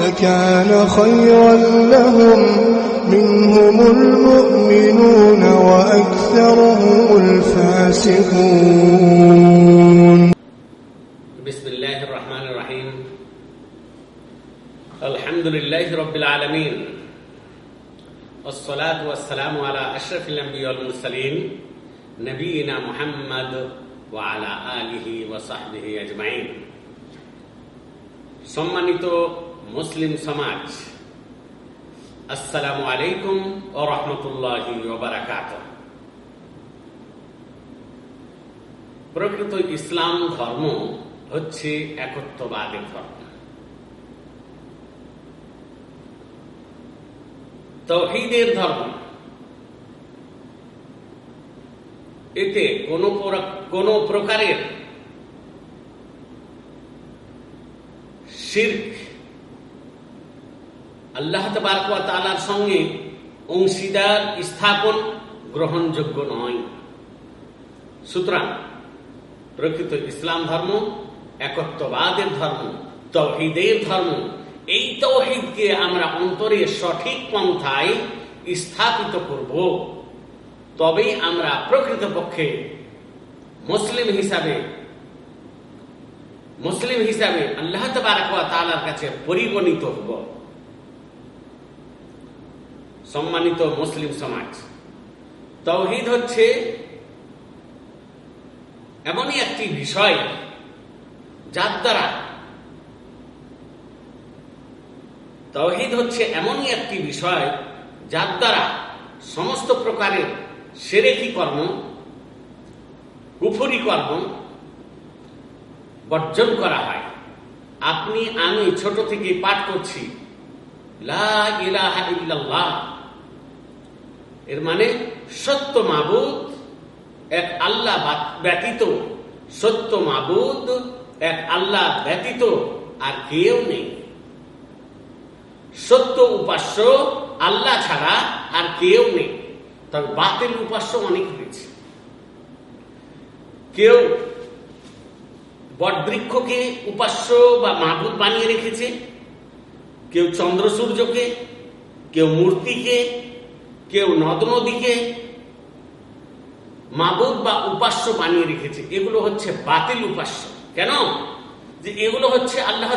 لكان خيرا لهم منهم المؤمنون وأكثرهم الفاسقون بسم الله الرحمن الرحيم الحمد لله رب العالمين والصلاة والسلام على أشرف الأنبياء والمرسلين نبينا محمد وعلى آله وصحبه أجمعين সম্মানিত মুসলিম সমাজ। আসসালামু আলাইকুম ও রহমতুল্লাহি প্রকৃত ইসলাম ধর্ম হচ্ছে একত্ববাদের ধর্ম। তৌহিদের ধর্ম। এতে কোন কোন প্রকারের শির্ক আল্লাহ তালার সঙ্গে অংশীদার, স্থাপন গ্রহণযোগ্য নয়। সুতরাং প্রকৃত ইসলাম ধর্ম, একত্ববাদের ধর্ম, তহিদের ধর্ম, এই তহিদকে আমরা অন্তরে সঠিক পন্থায় স্থাপিত করব। তবেই আমরা প্রকৃতপক্ষে মুসলিম হিসাবে মুসলিম হিসাবে আল্লাহ তালার কাছে পরিগণিত হব। সম্মানিত মুসলিম সমাজ। তৌহিদ হচ্ছে এমনই একটি বিষয় যার দ্বারা তৌহিদ হচ্ছে এমনই একটি বিষয় যার দ্বারা সমস্ত প্রকারের সেরেকি কর্ম, কুফুরি কর্ম বর্জন করা হয়। আপনি আমি ছোট থেকে পাঠ করছি। লা ইলাহা ইল্লাল্লাহ। এর মানে সত্য মাবুদ, এক আল্লাহ ব্যতীত। সত্য মাবুদ, এক আল্লাহ ব্যতীত আর কেউ নেই। সত্য উপাস্য আল্লাহ ছাড়া আর কেউ নেই। তবে বাতিল উপাস্য অনেক হয়েছে। কেউ বটবৃক্ষকে উপাস্য বা মাবুদ বানিয়ে রেখেছে, কেউ চন্দ্র সূর্যকে, কেউ মূর্তিকে কেউ নদ নদীকে মাবুদ বা উপাস্য বানিয়ে রেখেছে। এগুলো হচ্ছে বাতিল উপাস্য। কেন? যে এগুলো হচ্ছে আল্লাহ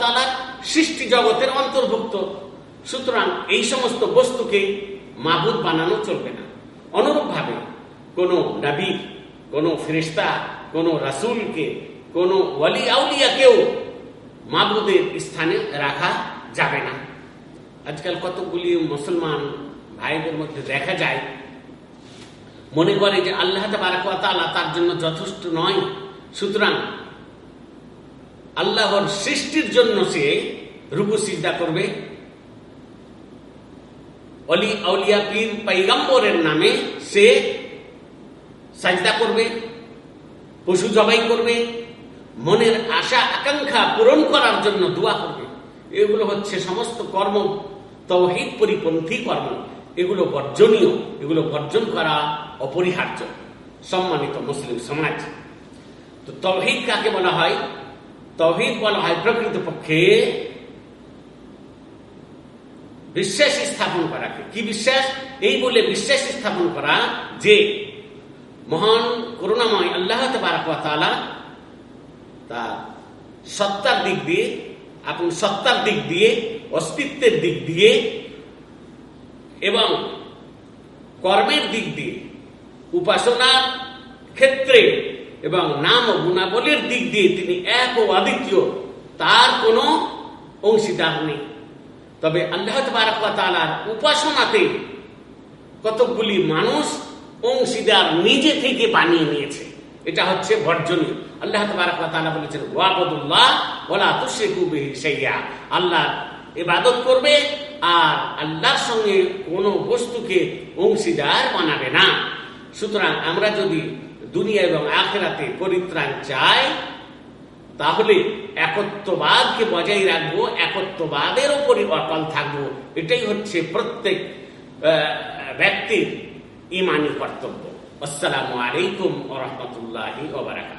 তালার সৃষ্টি জগতের অন্তর্ভুক্ত। সুতরাং এই সমস্ত বস্তুকে মাবুদ বানানো চলবে না। অনুরূপভাবে কোন নাবি, কোন ফেরিস্তা কোন রাসুলকে, কোন ওয়ালি আউলিয়াকেও মাবুদের স্থানে রাখা যাবে না। আজকাল কতগুলি মুসলমান ভাইদের মধ্যে দেখা যায়, মনে করে যে আল্লাহ তালা তার জন্য যথেষ্ট নয়। সুতরাং আল্লাহর সৃষ্টির জন্য সে রুকু সিজদা করবে। অলি আউলিয়া পীর পাইগাম্বরের নামে সে সাজদা করবে, পশু জবাই করবে, মনের আশা, আকাঙ্ক্ষা পূরণ করার জন্য দোয়া করবে। এগুলো হচ্ছে সমস্ত কর্ম, তৌহিদ পরিপন্থী কর্ম। এগুলো বর্জনীয়, এগুলো বর্জন করা অপরিহার্য, সম্মানিত মুসলিম সমাজ। তো তৌহিদ কাকে বলা হয়? তৌহিদ বলা হয় প্রকৃত পক্ষে বিশ্বাস স্থাপন করাকে। কি বিশ্বাস? এই বলে বিশ্বাস স্থাপন করা যে মহান করুণাময় আল্লাহ তালা তার সত্তার দিক দিয়ে আপন সত্তার দিক দিয়ে, অস্তিত্বের দিক দিয়ে এবং কর্মের দিক দিয়ে উপাসনার ক্ষেত্রে এবং নাম ও গুণাবলীর দিক দিয়ে তিনি এক ও অদ্বিতীয় তার কোনো অংশীদার নেই। তবে আল্লাহ তালার উপাসনাতে কতকগুলি মানুষ অংশীদার নিজে থেকে বানিয়ে নিয়েছে। এটা হচ্ছে বর্জনীয়। আল্লাহ তালা বলেছেন ওয়াবদুল্লাহ ওলা তুশরিকু বিহি শাইয়া আল্লাহ এবাদত করবে আর আল্লাহর সঙ্গে কোনো বস্তুকে অংশীদার বানাবে না। সুতরাং আমরা যদি দুনিয়া এবং আখেরাতে পরিত্রাণ চাই, তাহলে একত্ববাদকে বজায় রাখব, একত্ববাদের উপরই অটল থাকব। এটাই হচ্ছে প্রত্যেক ব্যক্তির ইমানি কর্তব্য। আসসালামু আলাইকুম ওরহমতুল্লাহি ওবরাকাত